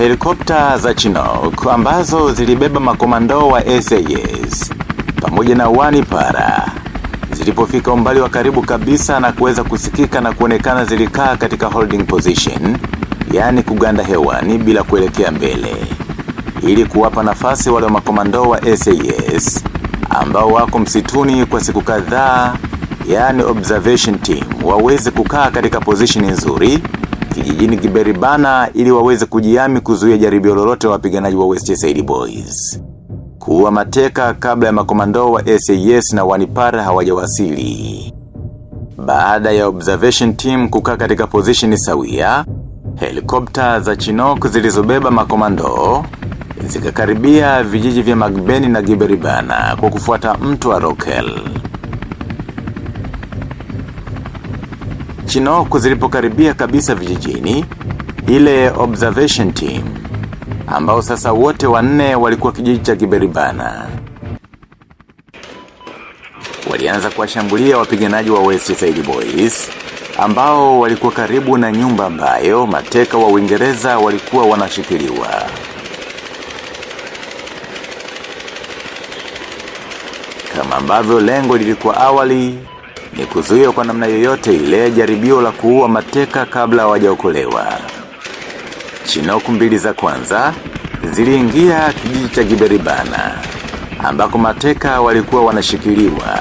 Helikopta za Chinook ambazo zilibeba makomando wa SAS pamoja na wani para. Zilipofika umbali wa karibu kabisa na kuweza kusikika na kuonekana zilikaa katika holding position yani kuganda hewani bila kuelekea mbele. Ili kuwapa nafasi wale makomando wa SAS ambao wako msituni kwa siku kadhaa yani observation team waweze kukaa katika position nzuri kijijini Giberibana ili waweze kujiami kuzuia jaribio lolote wa wapiganaji wa West Side Boys. Kuwa mateka kabla ya makomando wa SAS na wanipara hawajawasili. Baada ya observation team kukaa katika position sawia, helikopta za Chinook zilizobeba makomando zikakaribia vijiji vya Magbeni na Giberibana kwa kufuata mto wa Rokel. Chinook zilipokaribia kabisa vijijini, ile observation team, ambao sasa wote wanne walikuwa kijiji cha Giberibana. Walianza kuwashambulia wapiganaji wa West Side Boys, ambao walikuwa karibu na nyumba ambayo mateka wa Uingereza walikuwa wanashikiliwa. Kama ambavyo lengo lilikuwa awali, ni kuzuia kwa namna yoyote ile jaribio la kuua mateka kabla hawajaokolewa. Chinoku mbili za kwanza ziliingia kijiji cha Giberibana ambako mateka walikuwa wanashikiliwa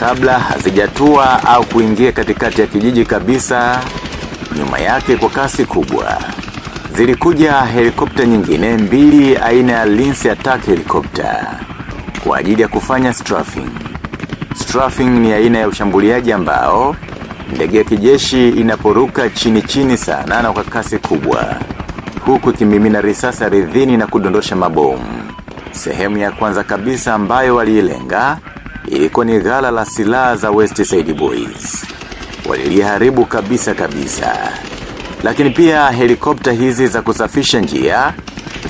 kabla hazijatua au kuingia katikati ya kijiji kabisa nyuma yake kwa kasi kubwa. Zilikuja helikopta nyingine mbili aina ya Lince Attack Helicopter kwa ajili ya kufanya strafing. Strafing ni aina ya ushambuliaji ambao ndege ya kijeshi inaporuka chini chini sana na kwa kasi kubwa. Huku ikimimina risasi ardhini na kudondosha mabomu. Sehemu ya kwanza kabisa ambayo waliilenga ilikuwa ni ghala la silaha za West Side Boys. Waliliharibu kabisa kabisa. Lakini pia helikopta hizi za kusafisha njia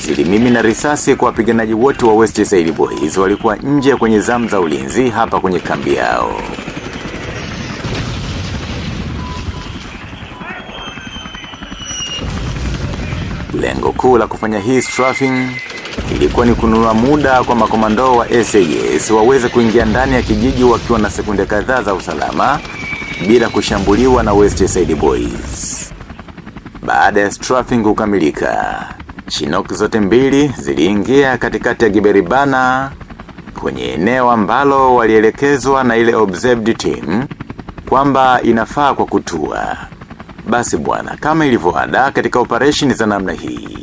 zilimimina risasi kwa wapiganaji wote wa West Side Boys walikuwa nje kwenye zamu za ulinzi hapa kwenye kambi yao. Lengo kuu la kufanya hii strafing ilikuwa ni kununua muda kwa makomando wa SAS waweze kuingia ndani ya kijiji wakiwa na sekunde kadhaa za usalama bila kushambuliwa na West Side Boys. Baada ya strafing kukamilika, Chinook zote mbili ziliingia katikati ya Giberibana kwenye eneo ambalo walielekezwa na ile observed team kwamba inafaa kwa kutua. Basi bwana, kama ilivyoada katika operation za namna hii.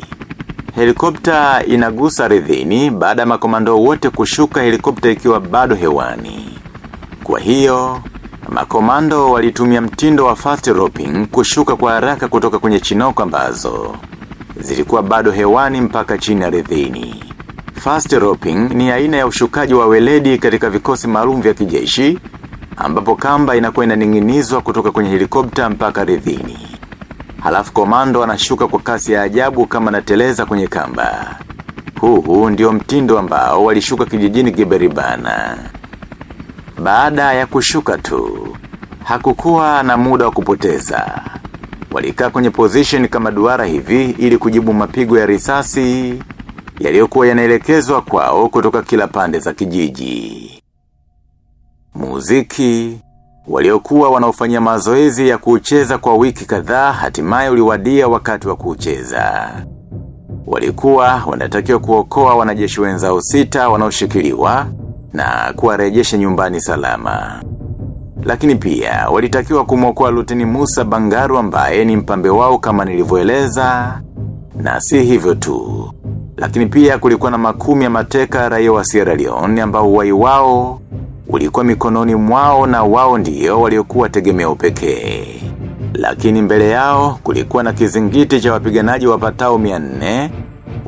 Helikopta inagusa ridhini baada ya makomando wote kushuka helikopta ikiwa bado hewani. Kwa hiyo, makomando walitumia mtindo wa fast roping kushuka kwa haraka kutoka kwenye chinoko ambazo. Zilikuwa bado hewani mpaka chini ardhini. Fast roping ni aina ya ushukaji wa weledi katika vikosi maalum vya kijeshi ambapo kamba inakuwa inaning'inizwa kutoka kwenye helikopta mpaka ardhini. Halafu komando anashuka kwa kasi ya ajabu kama nateleza kwenye kamba. Huu ndio mtindo ambao walishuka kijijini Giberibana. Baada ya kushuka tu, hakukuwa na muda wa kupoteza. Walikaa kwenye position kama duara hivi ili kujibu mapigo ya risasi yaliyokuwa yanaelekezwa kwao kutoka kila pande za kijiji. Muziki waliokuwa wanaofanya mazoezi ya kucheza kwa wiki kadhaa hatimaye uliwadia wakati wa kucheza. Walikuwa wanatakiwa kuokoa wanajeshi wenzao sita wanaoshikiliwa na kuwarejesha nyumbani salama. Lakini pia walitakiwa kumwokoa Luteni Musa Bangaru ambaye ni mpambe wao kama nilivyoeleza na si hivyo tu. Lakini pia kulikuwa na makumi ya mateka raia wa Sierra Leone ambao uwai wao ulikuwa mikononi mwao na wao ndiyo waliokuwa tegemeo pekee. Lakini mbele yao kulikuwa na kizingiti cha wapiganaji wapatao 400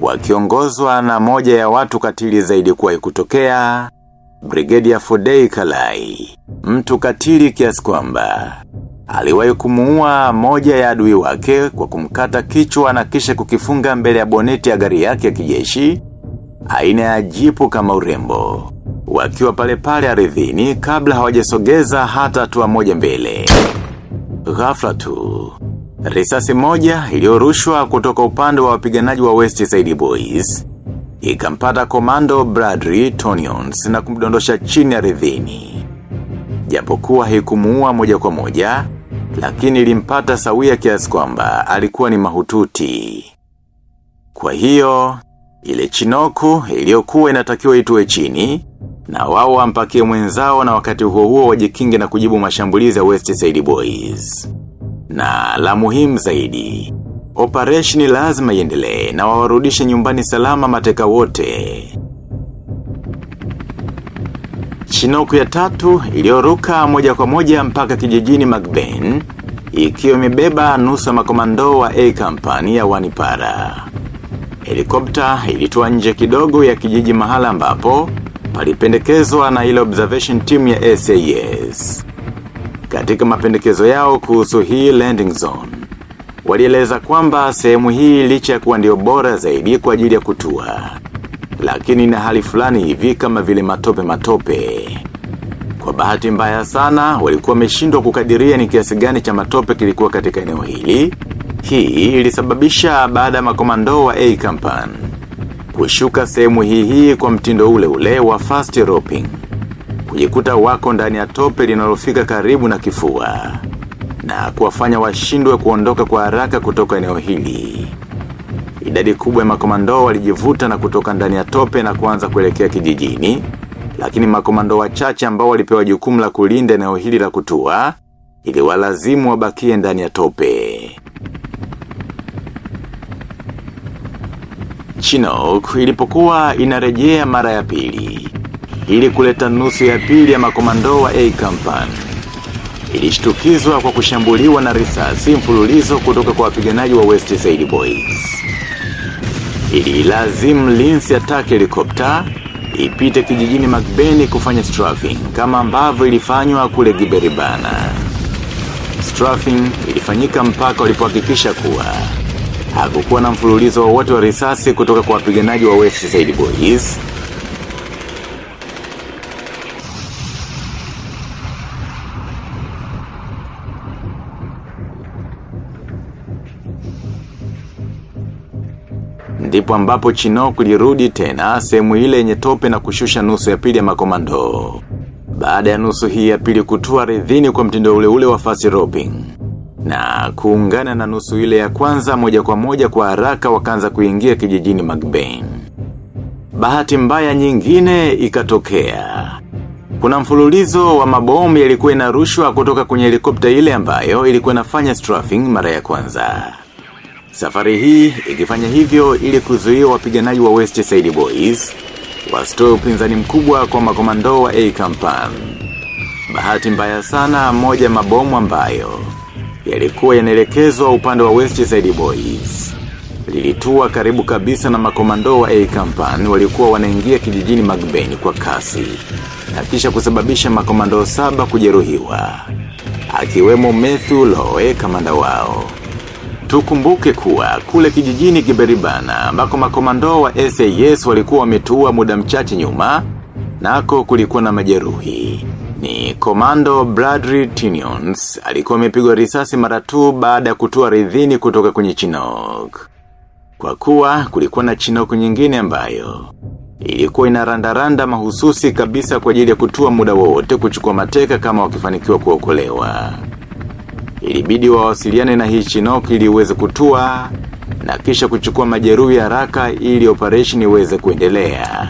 wakiongozwa na moja ya watu katili zaidi kuwahi kutokea, Brigedia Fodei Kalai. Mtu katili kiasi kwamba aliwahi kumuua moja ya adui wake kwa kumkata kichwa na kisha kukifunga mbele ya boneti ya gari yake ya kijeshi, aina ya jipu kama urembo wakiwa pale pale ardhini kabla hawajasogeza hata hatua moja mbele. Ghafla tu, Risasi moja iliyorushwa kutoka upande wa wapiganaji wa West Side Boys. Ikampata komando Bradley Tonions na kumdondosha chini ya ardhini. Japokuwa haikumuua moja kwa moja, lakini ilimpata sawia kiasi kwamba alikuwa ni mahututi. Kwa hiyo, ile chinoku iliyokuwa inatakiwa itue chini, na wao wampakie mwenzao na wakati huo huo wajikinge na kujibu mashambulizi ya West Side Boys. Na la muhimu zaidi, operation lazima iendelee na wawarudishe nyumbani salama mateka wote. Chinoku ya tatu iliyoruka moja kwa moja mpaka kijijini Magben, ikiwa imebeba nusu makomando wa A Company ya Wanipara. Helikopta ilitua nje kidogo ya kijiji mahala ambapo, palipendekezwa na ile observation team ya SAS. Katika mapendekezo yao kuhusu hii landing zone, walieleza kwamba sehemu hii licha ya kuwa ndio bora zaidi kwa ajili ya kutua. Lakini na hali fulani hivi kama vile matope matope. Kwa bahati mbaya sana, walikuwa wameshindwa kukadiria ni kiasi gani cha matope kilikuwa katika eneo hili. Hii ilisababisha baada ya makomando wa A Company. Kushuka sehemu hii hii kwa mtindo ule ule wa fast roping. Kujikuta wako ndani ya tope linalofika karibu na kifua. Na kuwafanya washindwe kuondoka kwa haraka kutoka eneo hili. Idadi kubwa ya makomando walijivuta na kutoka ndani ya tope na kuanza kuelekea kijijini, lakini makomando wachache ambao walipewa jukumu la kulinda eneo hili la kutua, ili walazimu wabakie ndani ya tope. Chinook ilipokuwa inarejea mara ya pili, ili kuleta nusu ya pili ya makomando wa A Company. Ilishtukizwa kwa kushambuliwa na risasi mfululizo kutoka kwa wapiganaji wa West Side Boys. Ili lazimu Linsi atake helikopta, ipite kijijini Magbeni kufanya strafing kama ambavyo ilifanywa kule Giberibana. Strafing ilifanyika mpaka walipohakikisha kuwa hakukuwa na mfululizo wowote wa risasi kutoka kwa wapiganaji wa West Side Boys. Ndipo ambapo chino kulirudi tena sehemu ile yenye tope na kushusha nusu ya pili ya makomando. Baada ya nusu hii ya pili kutua ridhini kwa mtindo ule ule wa fasi roping. Na kuungana na nusu ile ya kwanza moja kwa moja kwa haraka wakaanza kuingia kijijini Magbain. Bahati mbaya nyingine ikatokea. Kuna mfululizo wa mabomu yalikuwa inarushwa kutoka kwenye helikopta ile ambayo ilikuwa inafanya strafing mara ya kwanza. Safari hii ikifanya hivyo ili kuzuia wapiganaji wa West Side Boys wasitoe upinzani mkubwa kwa makomando wa A Campan. Bahati mbaya sana moja mabomu ambayo yalikuwa yanaelekezwa upande wa West Side Boys. Lilitua karibu kabisa na makomando wa A Campan walikuwa wanaingia kijijini Magben kwa kasi na kisha kusababisha makomando saba kujeruhiwa akiwemo Matthew Lowe kamanda wao. Tukumbuke kuwa kule kijijini Giberibana ambako makomando wa SAS walikuwa wametua muda mchache nyuma nako kulikuwa na majeruhi. Ni komando Bradley Tinions alikuwa amepigwa risasi mara tu baada ya kutua ridhini kutoka kwenye Chinook. Kwa kuwa kulikuwa na Chinook nyingine ambayo ilikuwa inarandaranda mahususi kabisa kwa ajili ya kutua muda wote kuchukua mateka kama wakifanikiwa kuokolewa. Ilibidi wawasiliane na Hichinok ili iweze kutua na kisha kuchukua majeruhi haraka ili operation iweze kuendelea.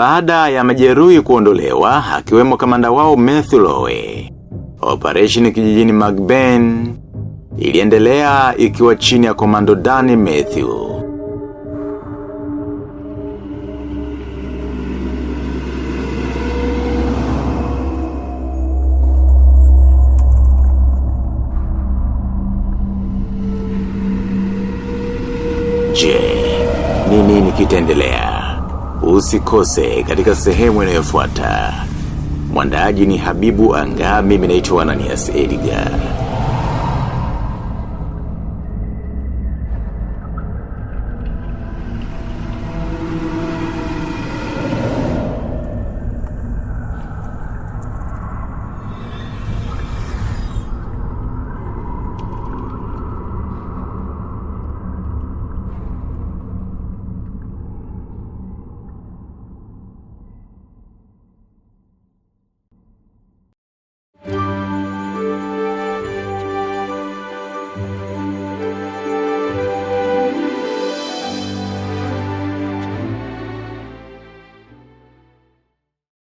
Baada ya majeruhi kuondolewa, akiwemo kamanda wao Matthew Lowe. Operation kijijini Magben iliendelea ikiwa chini ya komando Danny Matthew. Je, ni nini kitaendelea? Usikose katika sehemu inayofuata. Mwandaaji ni Habibu Anga, mimi naitwa Ananias Edgar.